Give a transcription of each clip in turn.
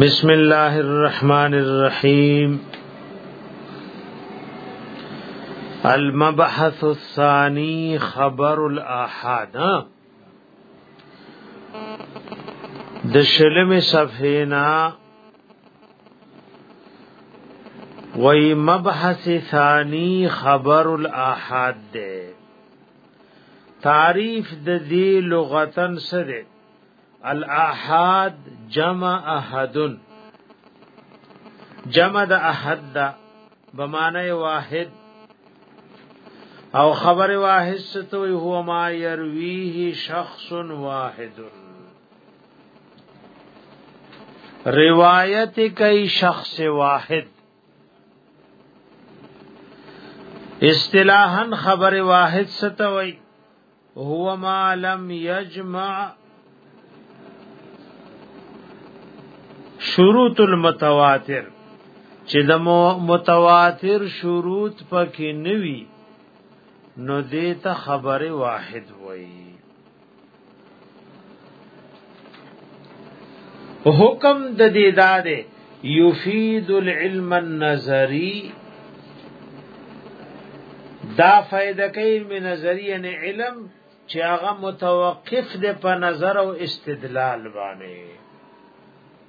بسم الله الرحمن الرحيم المبحث الثاني خبر الاحاد د شلم صفینا وی مبحث ثانی خبر الاحاد ده تعریف د دې لغتن سره الاحاد جمع احدن جمع د احد دا بمانه واحد او خبر واحد ستوي هو ما يرويه شخص واحد روایت کوي شخص واحد اصطلاحا خبر واحد ستوي هو ما لم يجمع شروط المتواتر چې د متواتر شروط پکې نوي نو دې ته خبره واحد وایي حکم د دې داده یفید العلم النظری دا فائدہ کوي من نظری ان علم چې هغه متوقف ده په نظر او استدلال باندې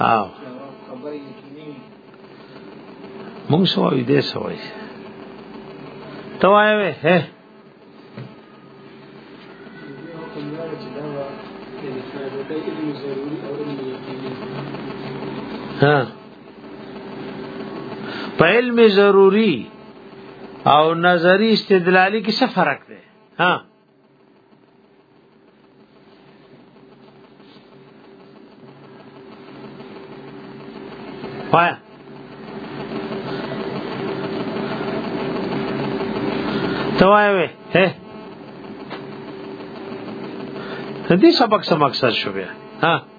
او مونږ سوې دې سوې ته وایې هه ها په علم ضروری او نظری استدلالی کې څه فرق دی ها Fire. توایوي هه دې سبق سم مقصد شو بیا ها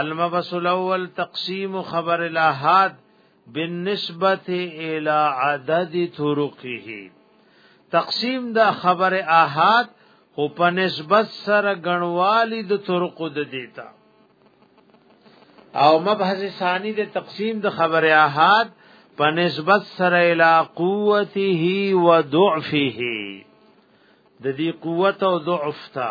المبس الاول تقسیم خبر الاحاد بالنسبه الى عدد طرقه تقسیم دا خبر احاد او په نسبت سره غنوالی د طرق د دیتا او مبحث ثانی د تقسیم د خبر احاد په نسبت سره الی قوته و ضعفه د دې قوت او ضعف ته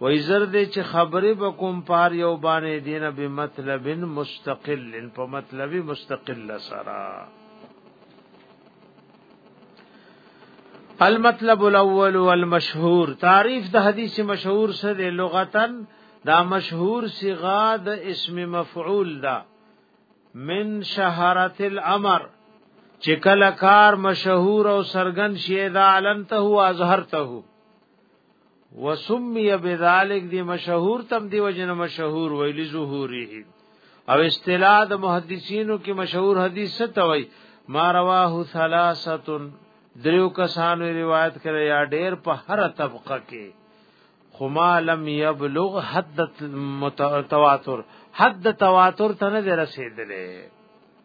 وای زر دې چې خبرې به کوم پار یو باندې دینه به مطلب مستقل په مطلبي مستقل سره المطلب الاول والمشهور تعریف د حدیث مشهور څه دی لغتا دا مشهور صیغه د اسم مفعول دا من شهرت الامر چې کله کار مشهور او سرګن شي دا علنته او اظهرته وسمی بذالک دی مشهور تم دی وجن مشهور ویل ظهوره او اصطلاح د محدثینو کې مشهور حدیث څه توي ما رواه ثلاثه دریو کسانو روایت کړی یا ډیر په هر طبقه کې خما لم یبلغ حد تواتر حد تواتر ته نه رسیدلې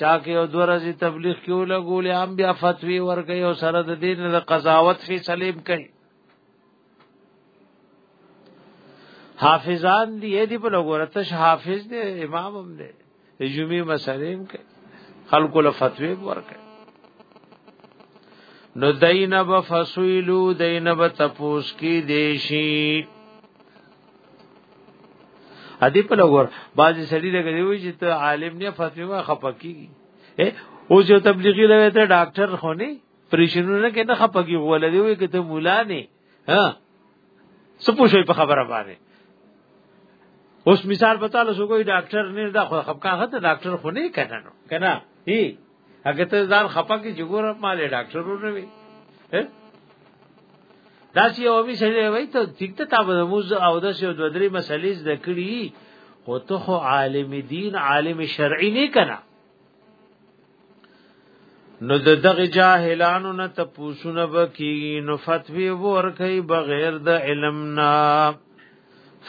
چا کې او دوه ورځې تبلیغ کې ولګولې هم بیا فتوی ورکړي او سره د دین د قضاوت فی سلیم کوي حافظان دی دی په لګورتش حافظ دی امام هم دی جمعې مسلیم کوي خلکو له فتوی ورکړي نو دینب فسویلو دینب تپوس کی دیشی ادي په لور بعضی سړي لګي وي چې ته عالم نه فتوا خپکی او جو تبلیغی لوي ته ډاکټر خوني پریشنونه کې نه خپکی ولدي وي کته مولا نه ها سپوشوي په خبره باندې اوس مثال پتا له شو کوئی ډاکټر نه دا خو خپکا هته ډاکټر خو نه کنه کنه هی هغه ته ځان خپه کې چې ګور ما له ډاکټر ورو وي دا سی او می سره وای ته ټیک ته تا به موز او د سه د درې مسلې زده کړې خو ته خو عالم دین عالم شرعي نه کنا نو د دغه جاهلانو نه ته پوښونه وکي نو فتوی ورکي بغیر د علم نه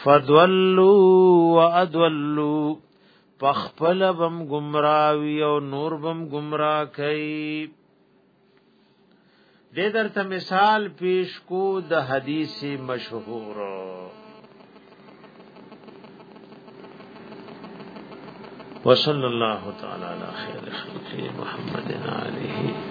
فدولوا وادولوا پخپل بم گمراوی او نور بم گمرا کوي د درته مثال پیش کو د حدیث مشهور وصلی الله تعالی علی خیر خلق محمد علیه